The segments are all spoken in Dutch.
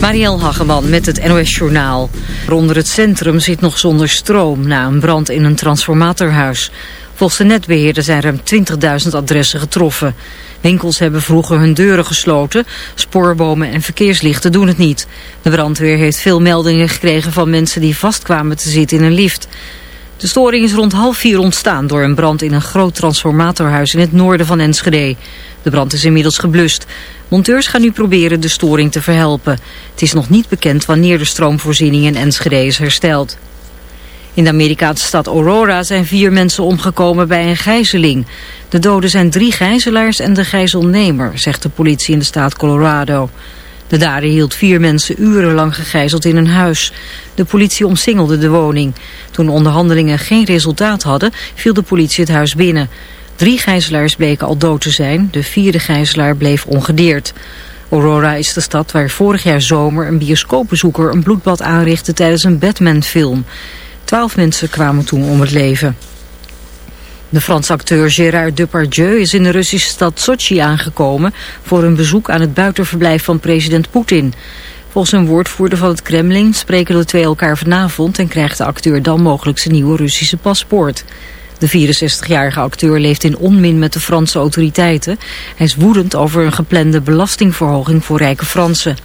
Marielle Hageman met het NOS Journaal. Onder het centrum zit nog zonder stroom na een brand in een transformatorhuis. Volgens de netbeheerder zijn ruim 20.000 adressen getroffen. Winkels hebben vroeger hun deuren gesloten. Spoorbomen en verkeerslichten doen het niet. De brandweer heeft veel meldingen gekregen van mensen die vastkwamen te zitten in een lift. De storing is rond half vier ontstaan door een brand in een groot transformatorhuis in het noorden van Enschede. De brand is inmiddels geblust. Monteurs gaan nu proberen de storing te verhelpen. Het is nog niet bekend wanneer de stroomvoorziening in Enschede is hersteld. In de Amerikaanse stad Aurora zijn vier mensen omgekomen bij een gijzeling. De doden zijn drie gijzelaars en de gijzelnemer, zegt de politie in de staat Colorado. De dader hield vier mensen urenlang gegijzeld in een huis. De politie omsingelde de woning. Toen onderhandelingen geen resultaat hadden, viel de politie het huis binnen. Drie gijzelaars bleken al dood te zijn, de vierde gijzelaar bleef ongedeerd. Aurora is de stad waar vorig jaar zomer een bioscoopbezoeker een bloedbad aanrichtte tijdens een Batman-film. Twaalf mensen kwamen toen om het leven. De Franse acteur Gérard Depardieu is in de Russische stad Sochi aangekomen voor een bezoek aan het buitenverblijf van president Poetin. Volgens een woordvoerder van het Kremlin spreken de twee elkaar vanavond en krijgt de acteur dan mogelijk zijn nieuwe Russische paspoort. De 64-jarige acteur leeft in onmin met de Franse autoriteiten. Hij is woedend over een geplande belastingverhoging voor rijke Fransen.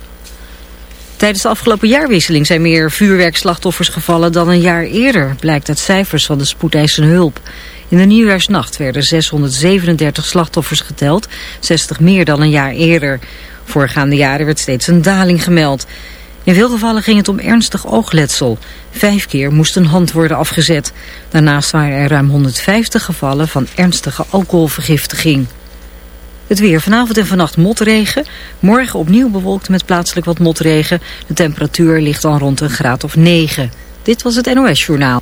Tijdens de afgelopen jaarwisseling zijn meer vuurwerkslachtoffers gevallen dan een jaar eerder, blijkt uit cijfers van de spoedeisende hulp. In de nieuwjaarsnacht werden 637 slachtoffers geteld, 60 meer dan een jaar eerder. Voorgaande jaren werd steeds een daling gemeld. In veel gevallen ging het om ernstig oogletsel. Vijf keer moest een hand worden afgezet. Daarnaast waren er ruim 150 gevallen van ernstige alcoholvergiftiging. Het weer vanavond en vannacht motregen. Morgen opnieuw bewolkt met plaatselijk wat motregen. De temperatuur ligt dan rond een graad of 9. Dit was het NOS Journaal.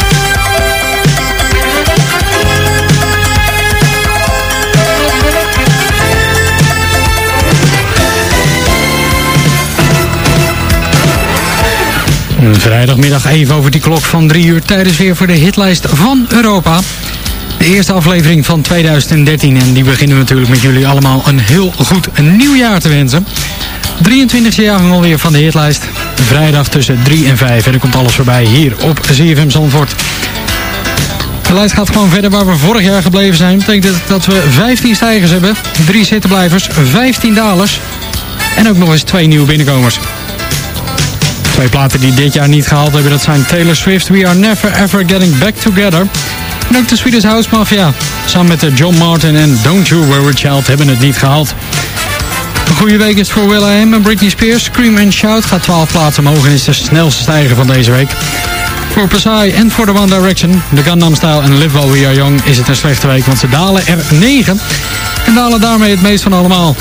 Vrijdagmiddag even over die klok van 3 uur tijdens weer voor de hitlijst van Europa. De eerste aflevering van 2013 en die beginnen we natuurlijk met jullie allemaal een heel goed nieuwjaar te wensen. 23e jaargang alweer van de hitlijst. Vrijdag tussen 3 en 5 en er komt alles voorbij hier op ZFM Zandvoort. De lijst gaat gewoon verder waar we vorig jaar gebleven zijn. Dat betekent dat we 15 stijgers hebben, 3 zittenblijvers, 15 dalers en ook nog eens twee nieuwe binnenkomers. Twee platen die dit jaar niet gehaald hebben, dat zijn Taylor Swift, We Are Never Ever Getting Back Together. En ook de Swedish House Mafia, samen met John Martin en Don't You Worry Child hebben het niet gehaald. Een goede week is voor Will.i.am en Britney Spears. Scream and Shout gaat 12 plaatsen omhoog en is de snelste stijger van deze week. Voor Psy en voor The One Direction, de Gangnam Style en Live While We Are Young is het een slechte week, want ze dalen er 9. En dalen daarmee het meest van allemaal.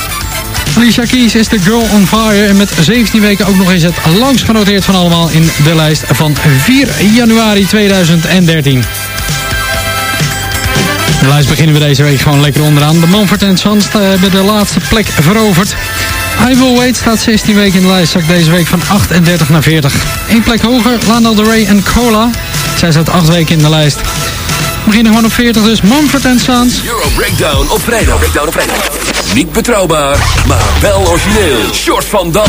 Alicia Keys is The Girl on Fire. En met 17 weken ook nog eens het langst genoteerd van allemaal in de lijst van 4 januari 2013. De lijst beginnen we deze week gewoon lekker onderaan. De Manford Sons hebben de laatste plek veroverd. I Will Wait staat 16 weken in de lijst, zakt deze week van 38 naar 40. Eén plek hoger, Lana Del Rey en Cola. Zij staat 8 weken in de lijst. Beginnen gewoon op 40, dus Manford Sons. Euro Breakdown op vrijdag. Breakdown op vrijdag. Niet betrouwbaar, maar wel origineel. Short van Dam.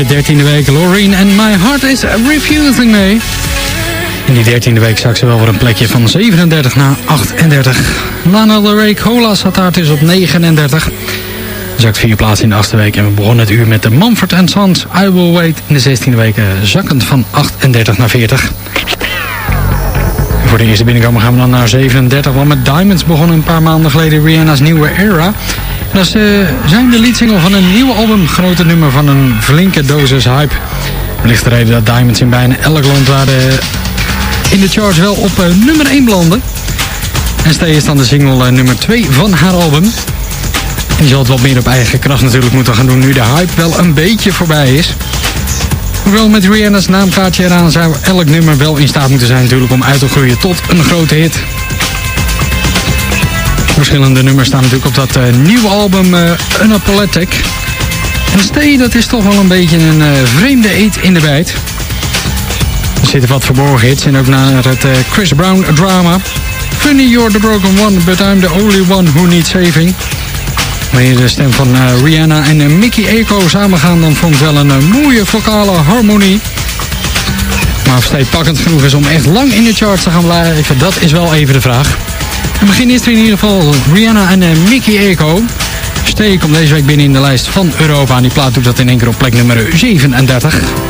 de dertiende week Loreen en My Heart is Refusing Me. In die dertiende week zak ze wel weer een plekje van 37 naar 38. Lana Del Rey Cola zat daar dus op 39. Zakt vier plaatsen in de achtste week en we begonnen het uur met de Mumford Sons I Will Wait. In de zestiende week eh, zakkend van 38 naar 40. En voor de eerste binnenkomen gaan we dan naar 37. Want met Diamonds begon een paar maanden geleden Rihanna's nieuwe era. Dat eh, zijn de leadsingle van een nieuwe album. Grote nummer van een flinke dosis hype. Wellicht de reden dat Diamonds in bijna elk land waar de, in de charts wel op eh, nummer 1 belanden. En Stay is dan de single eh, nummer 2 van haar album. Die zal het wat meer op eigen kracht natuurlijk moeten gaan doen nu de hype wel een beetje voorbij is. Hoewel met Rihanna's naamkaartje eraan zou elk nummer wel in staat moeten zijn natuurlijk om uit te groeien tot een grote hit. Verschillende nummers staan natuurlijk op dat eh, nieuwe album uh, Unapologetic. En Stay, dat is toch wel een beetje een eh, vreemde eet in de bijt. Er zitten wat verborgen hits en ook naar het eh, Chris Brown drama. Funny you're the broken one, but I'm the only one who needs saving. Wanneer de stem van eh, Rihanna en eh, Mickey Echo samengaan, dan vormt wel een eh, mooie vocale harmonie. Maar of Stay pakkend genoeg is om echt lang in de charts te gaan blijven, dat is wel even de vraag. En begin is er in ieder geval Rihanna en eh, Mickey Echo. Stay komt deze week binnen in de lijst van Europa. En die plaat doet dat in één keer op plek nummer 37.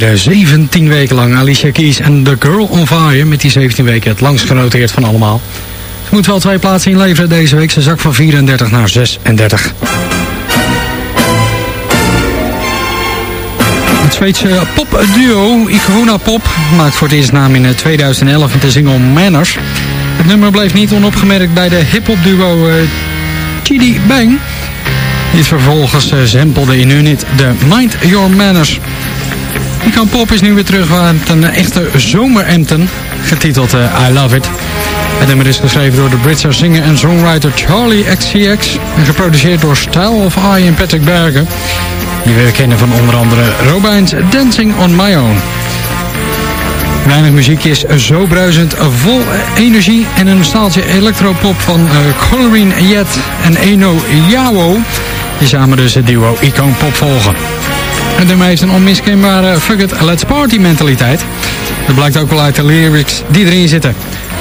17 eh, weken lang. Alicia Keys en The Girl on Fire met die 17 weken het langst genoteerd van allemaal. Ze moet wel twee plaatsen inleveren deze week. Ze zak van 34 naar 36. Het Zweedse popduo Icona Pop maakt voor het eerst naam in eh, 2011 met de single Manners. Het nummer bleef niet onopgemerkt bij de hip-hop duo uh, Bang. Die vervolgens uh, zempelde in hun hit de Mind Your Manners. Icon Pop is nu weer terug aan een echte zomerenten, getiteld uh, I Love It. Het nummer is geschreven door de Britse singer en songwriter Charlie XCX en geproduceerd door Style of I en Patrick Bergen. Die we kennen van onder andere Robijn's Dancing on My Own. Weinig muziek is zo bruisend, vol energie en een staaltje electropop van uh, Colorine Jet en Eno Yawo. Die samen dus het duo Icon Pop volgen. En daarmee heeft een onmiskenbare fuck it, let's party mentaliteit. Dat blijkt ook wel uit de lyrics die erin zitten.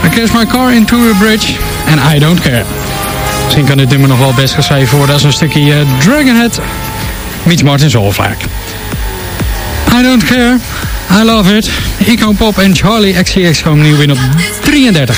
I crash my car into a bridge and I don't care. Misschien kan dit nummer nog wel best geschreven worden als een stukje uh, Dragonhead meets Martin Solveig. I don't care, I love it. Icon Pop en Charlie XCX komen nieuw in op 33.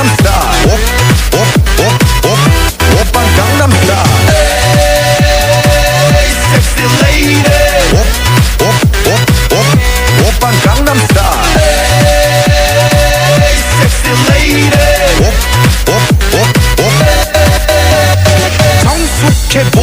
Gangnam Style Op, op, op, op Oppan Gangnam Style Hey, sexy lady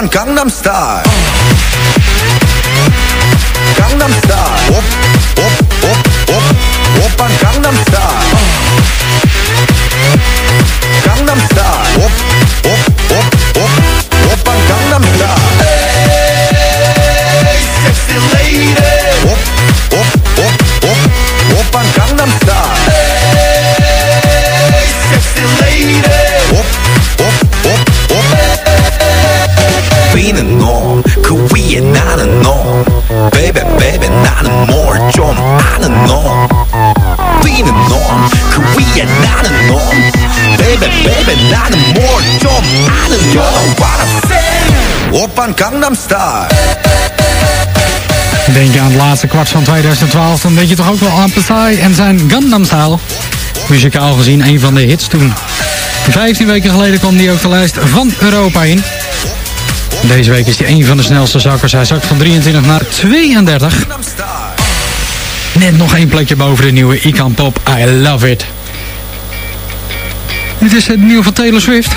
van Gangnam Style. Denk je aan het laatste kwart van 2012, dan weet je toch ook wel aan Psy en zijn Gundam Style. Muzikaal gezien een van de hits toen. 15 weken geleden kwam die ook de lijst van Europa in. Deze week is hij een van de snelste zakkers. Hij zakt van 23 naar 32. Net nog één plekje boven de nieuwe Ican Pop. I love it. Dit is het nieuwe van Taylor Swift.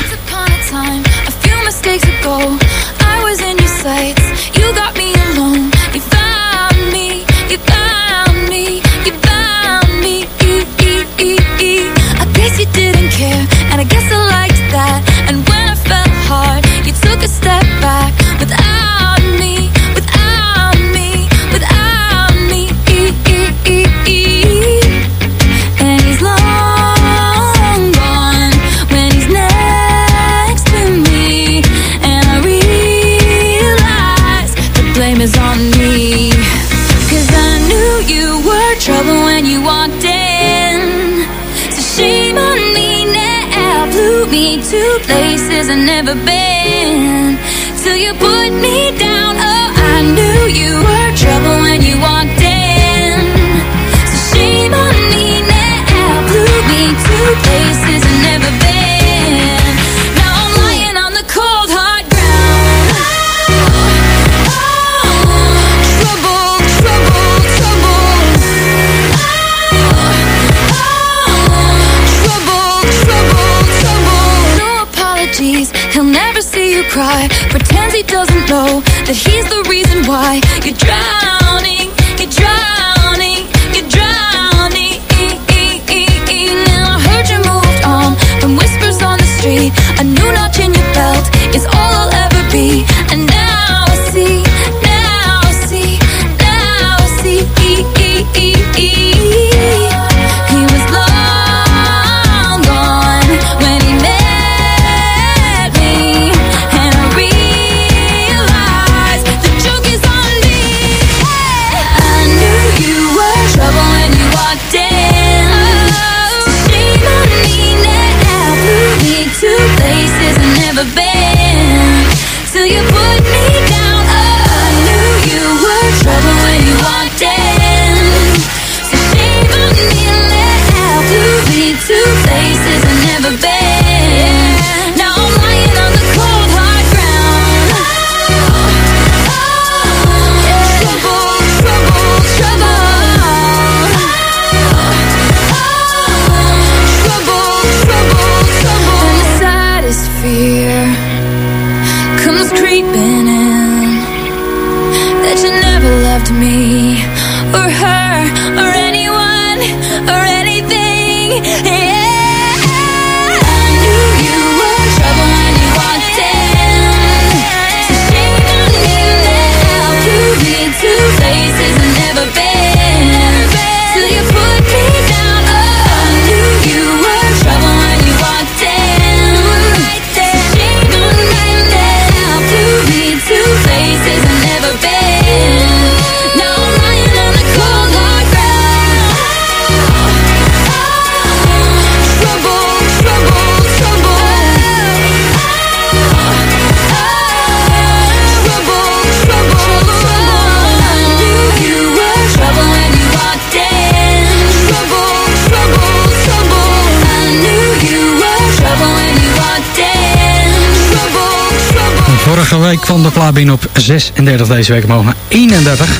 Vorige week kwam de plaat binnen op 36, deze week omhoog naar 31.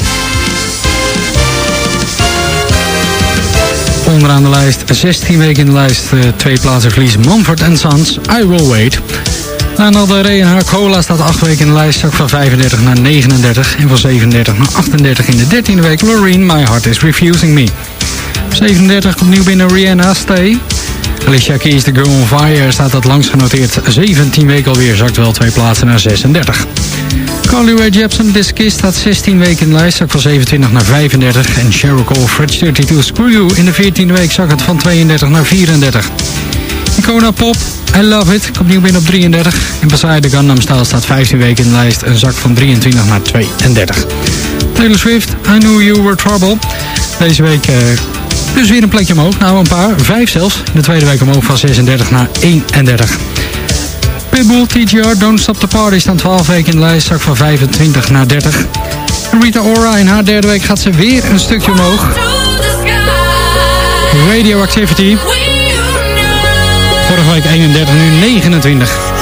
Onderaan de lijst, 16 weken in de lijst, eh, twee plaatsen verlies. Mumford Sons, I Will Wait. Lana Del Rey en haar Cola staat 8 weken in de lijst, zak van 35 naar 39. En van 37 naar 38 in de 13e week. Loreen, My Heart Is Refusing Me. 37 komt nieuw binnen Rihanna, Stay. Alicia Keys, The Girl on Fire, staat dat langs genoteerd. 17 weken alweer, zakt wel twee plaatsen naar 36. Carly Rae Jepsen, This Kiss, staat 16 weken in de lijst, zak van 27 naar 35. En Sheryl Cole, French 32, Screw You, in de 14e week zak het van 32 naar 34. Icona Pop, I Love It, komt nieuw binnen op 33. En Beside the Gundam Style staat 15 weken in de lijst, een zak van 23 naar 32. Taylor Swift, I Knew You Were Trouble. Deze week uh, dus weer een plekje omhoog, nou een paar, vijf zelfs. De tweede week omhoog van 36 naar 31. Pitbull, TGR, Don't Stop the Party staan 12 weken in de lijst, zak van 25 naar 30. Rita Ora in haar derde week gaat ze weer een stukje omhoog. Radioactivity. Vorige week 31, nu 29.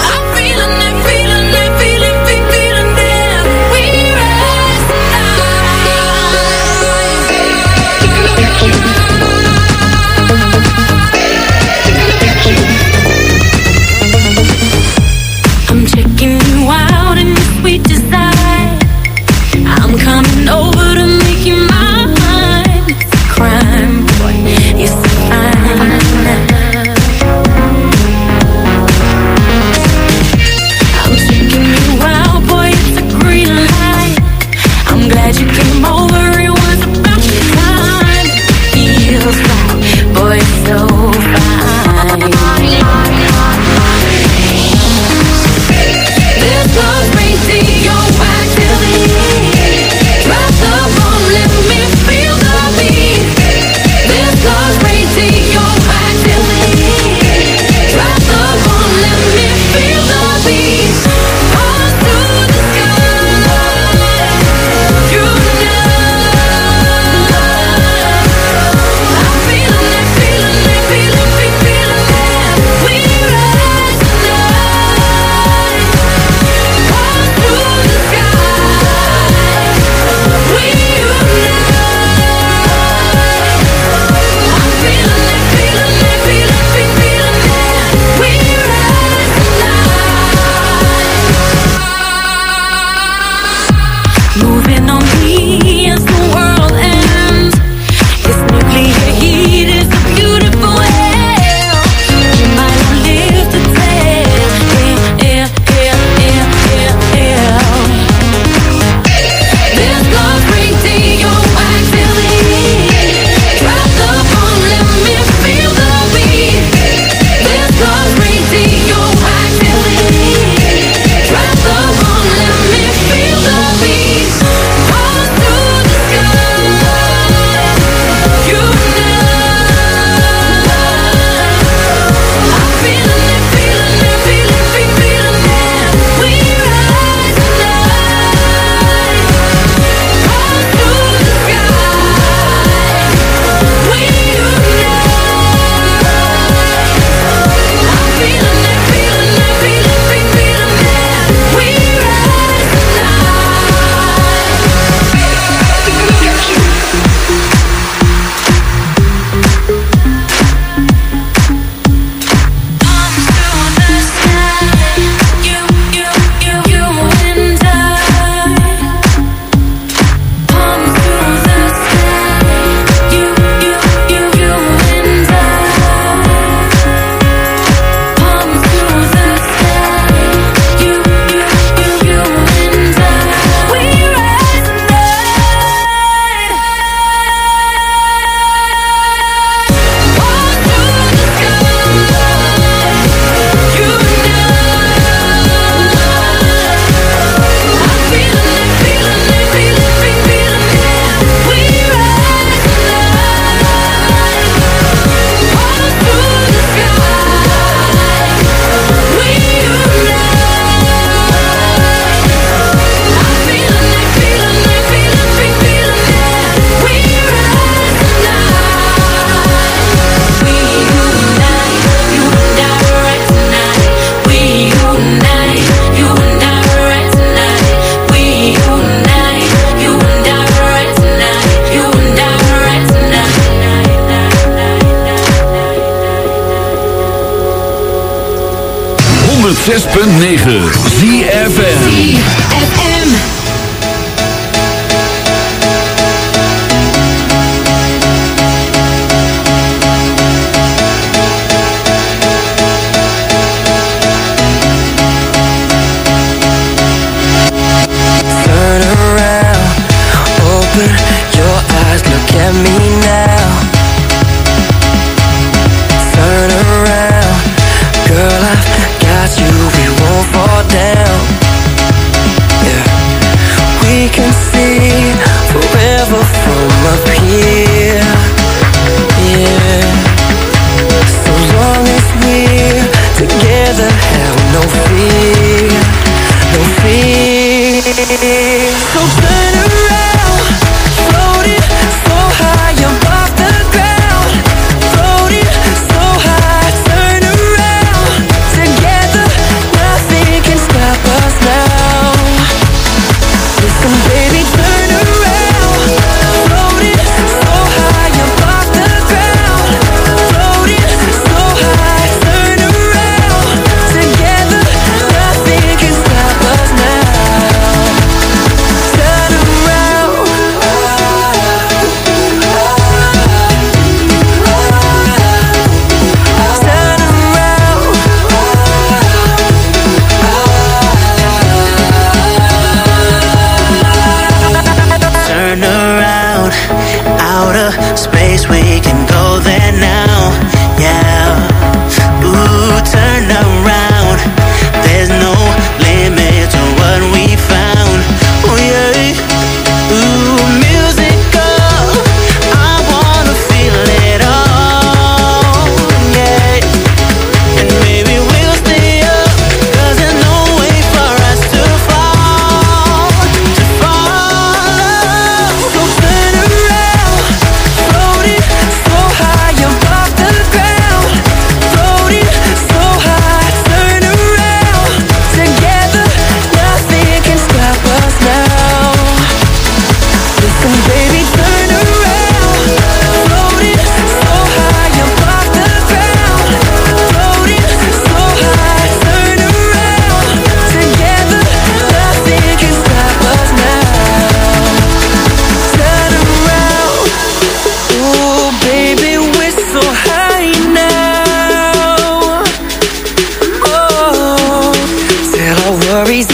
106.9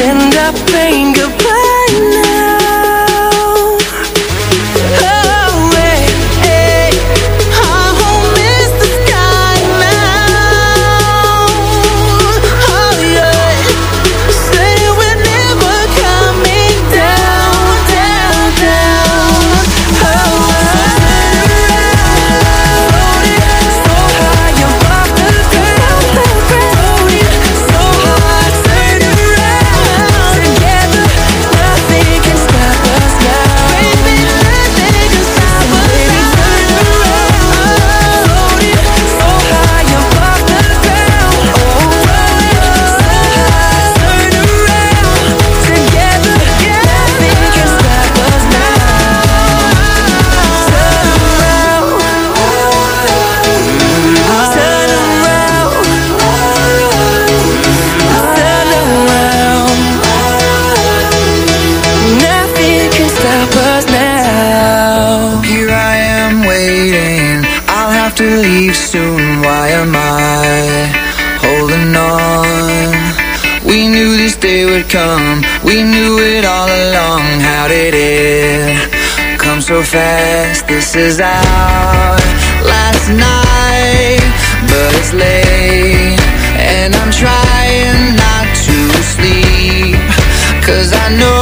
end up saying goodbye. We knew it all along, how did it come so fast? This is our last night, but it's late, and I'm trying not to sleep, cause I know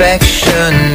perfection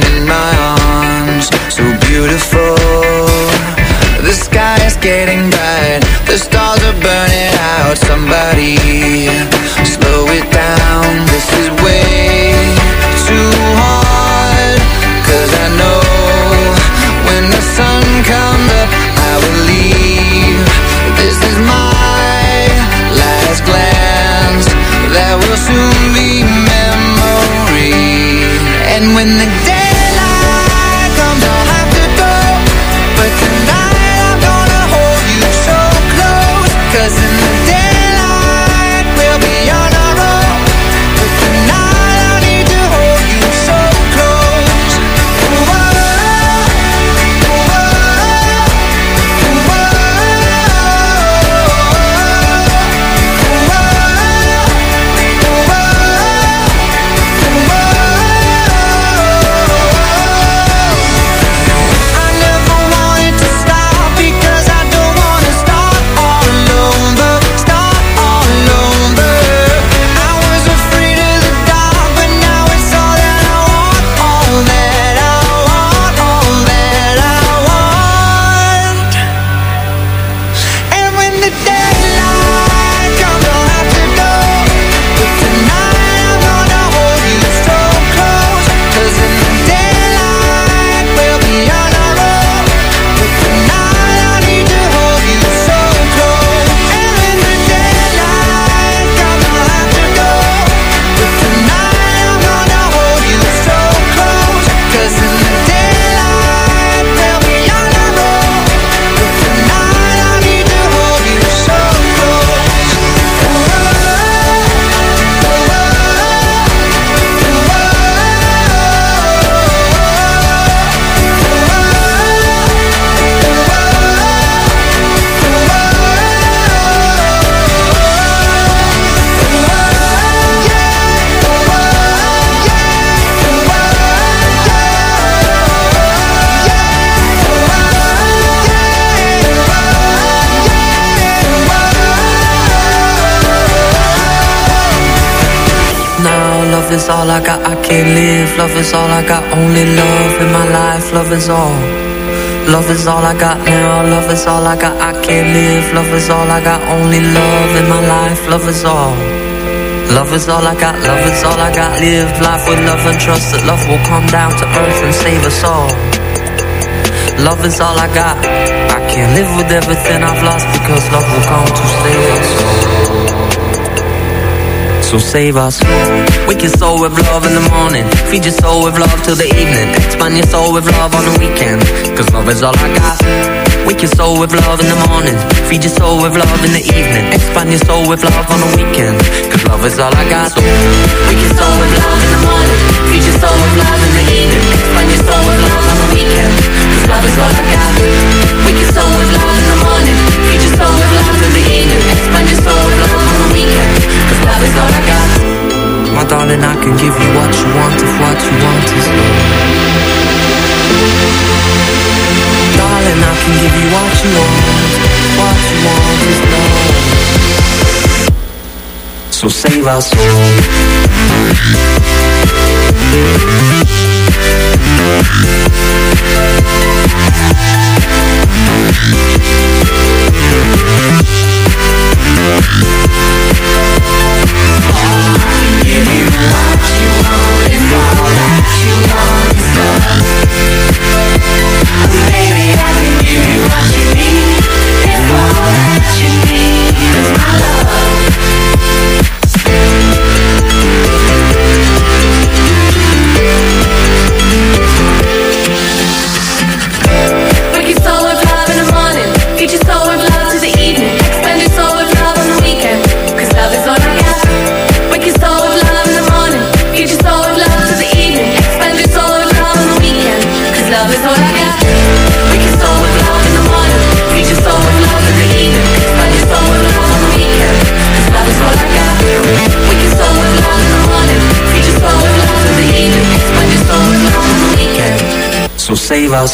Can't live. Love is all I got, only love in my life. Love is all. Love is all I got now. Love is all I got, I can't live. Love is all I got, only love in my life. Love is all. Love is all I got, love is all I got. Live life with love and trust that love will come down to earth and save us all. Love is all I got. I can't live with everything I've lost because love will come to save us. So save us. Wake your soul with love in the morning. Feed your soul with love till the evening. Expand your soul with love on the weekend. Cause love is all I got. Wake your soul with love in the morning. Feed your soul with love in the evening. Expand your soul with love on the weekend. Cause love is all I got. So wake your soul with love in the morning. Feed your soul with love in the evening. Expand your soul with love on the weekend. Cause love is all I got. well soul. Save our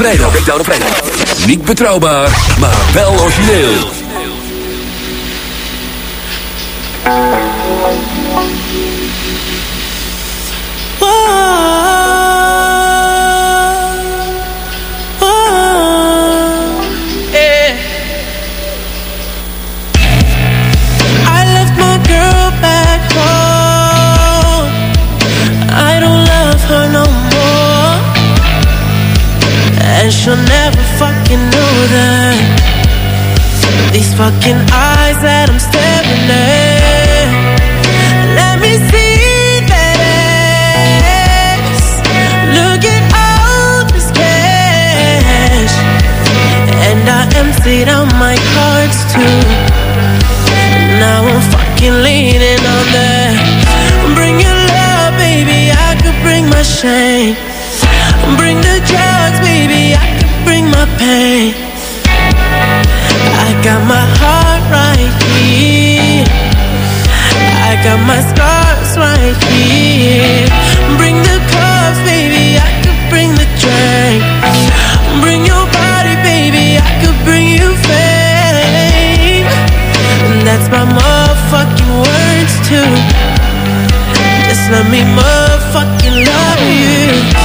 vrijdag. Breakdown vrijdag. Niet betrouwbaar, maar wel origineel. children These fucking eyes that I'm staring at. Let me see this. Look at all this cash. And I emptied out my cards too. Now I'm fucking leaning on that. Bring your love, baby, I could bring my shame. Bring the drugs, baby, I could bring my pain. got my scars right here. Bring the cup, baby, I could bring the drink. Bring your body, baby, I could bring you fame. And that's my motherfucking words too. Just let me motherfucking love you.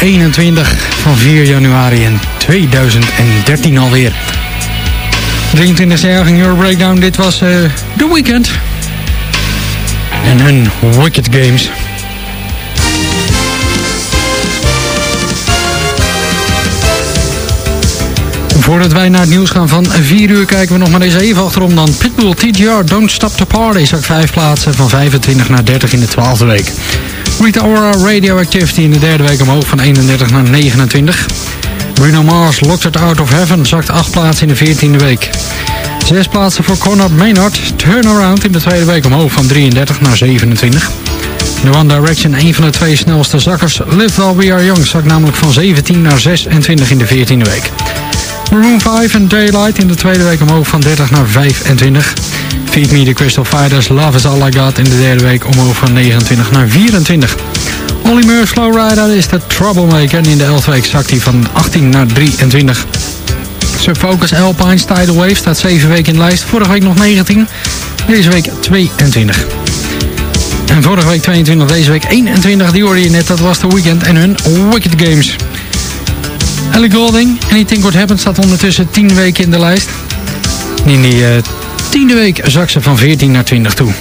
21 van 4 januari in 2013 alweer. 23 jaargang Euro Breakdown. Dit was uh, The Weekend. En hun Wicked Games. Voordat wij naar het nieuws gaan van 4 uur kijken we nog maar eens even achterom dan. Pitbull TGR Don't Stop the Party zakt 5 plaatsen van 25 naar 30 in de 12e week. Rita Ora Radioactivity in de derde week omhoog van 31 naar 29. Bruno Mars Locked Out of Heaven zakt 8 plaatsen in de 14e week. 6 plaatsen voor Conrad Maynard. Turnaround in de tweede week omhoog van 33 naar 27. De One Direction, een van de twee snelste zakkers. Live While We Are Young zakt namelijk van 17 naar 26 in de 14e week. Maroon 5 en Daylight in de tweede week omhoog van 30 naar 25. Feed Me the Crystal Fighters, Love is All I Got in de derde week omhoog van 29 naar 24. Olly Murs Flowrider is de Troublemaker en in de 11e week zakt hij van 18 naar 23. Focus Alpine Tidal Wave staat 7 weken in de lijst. Vorige week nog 19, deze week 22. En vorige week 22, deze week 21, die hoorde je net, dat was de weekend en hun Wicked Games. Ellie Golding, Anything Could Happen, staat ondertussen 10 weken in de lijst. In die uh, tiende week zak ze van 14 naar 20 toe.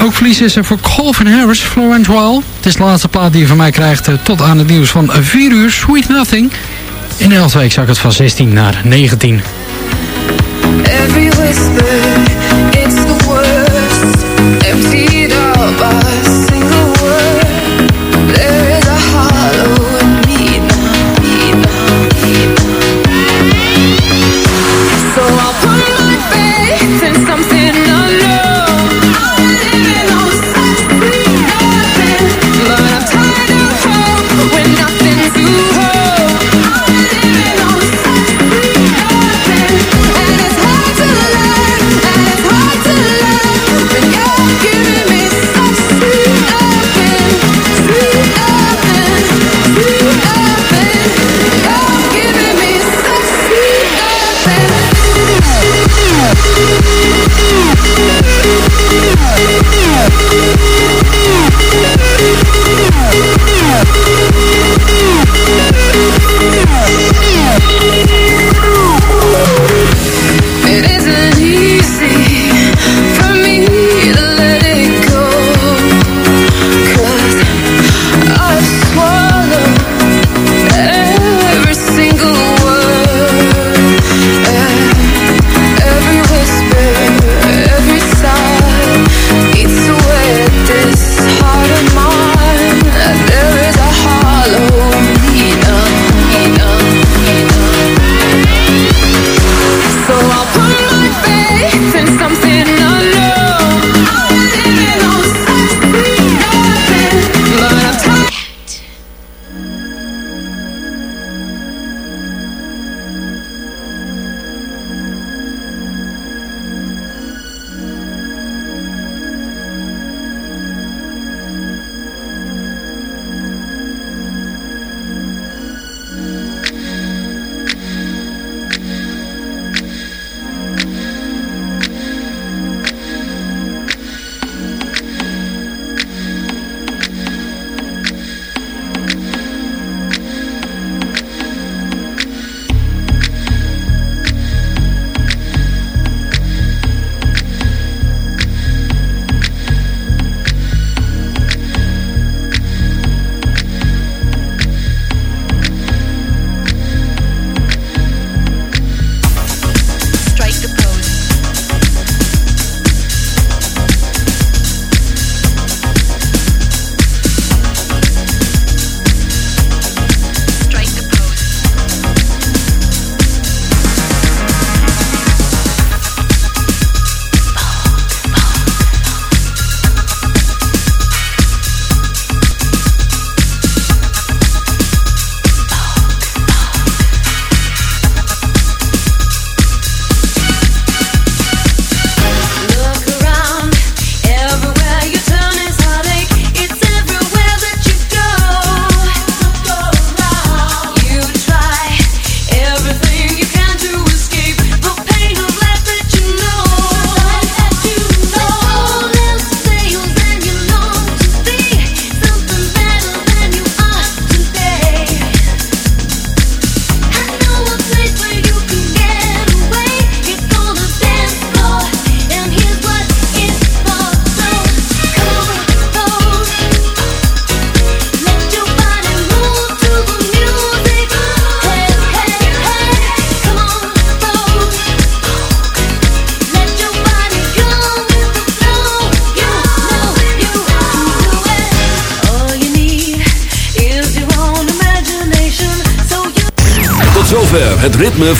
Ook verlies is er voor Colvin Harris, Florence Wild. Het is de laatste plaat die je van mij krijgt uh, tot aan het nieuws van 4 uur. Sweet Nothing. In de 11 week zak het van 16 naar 19. Every whisper, it's